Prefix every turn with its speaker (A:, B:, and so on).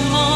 A: more.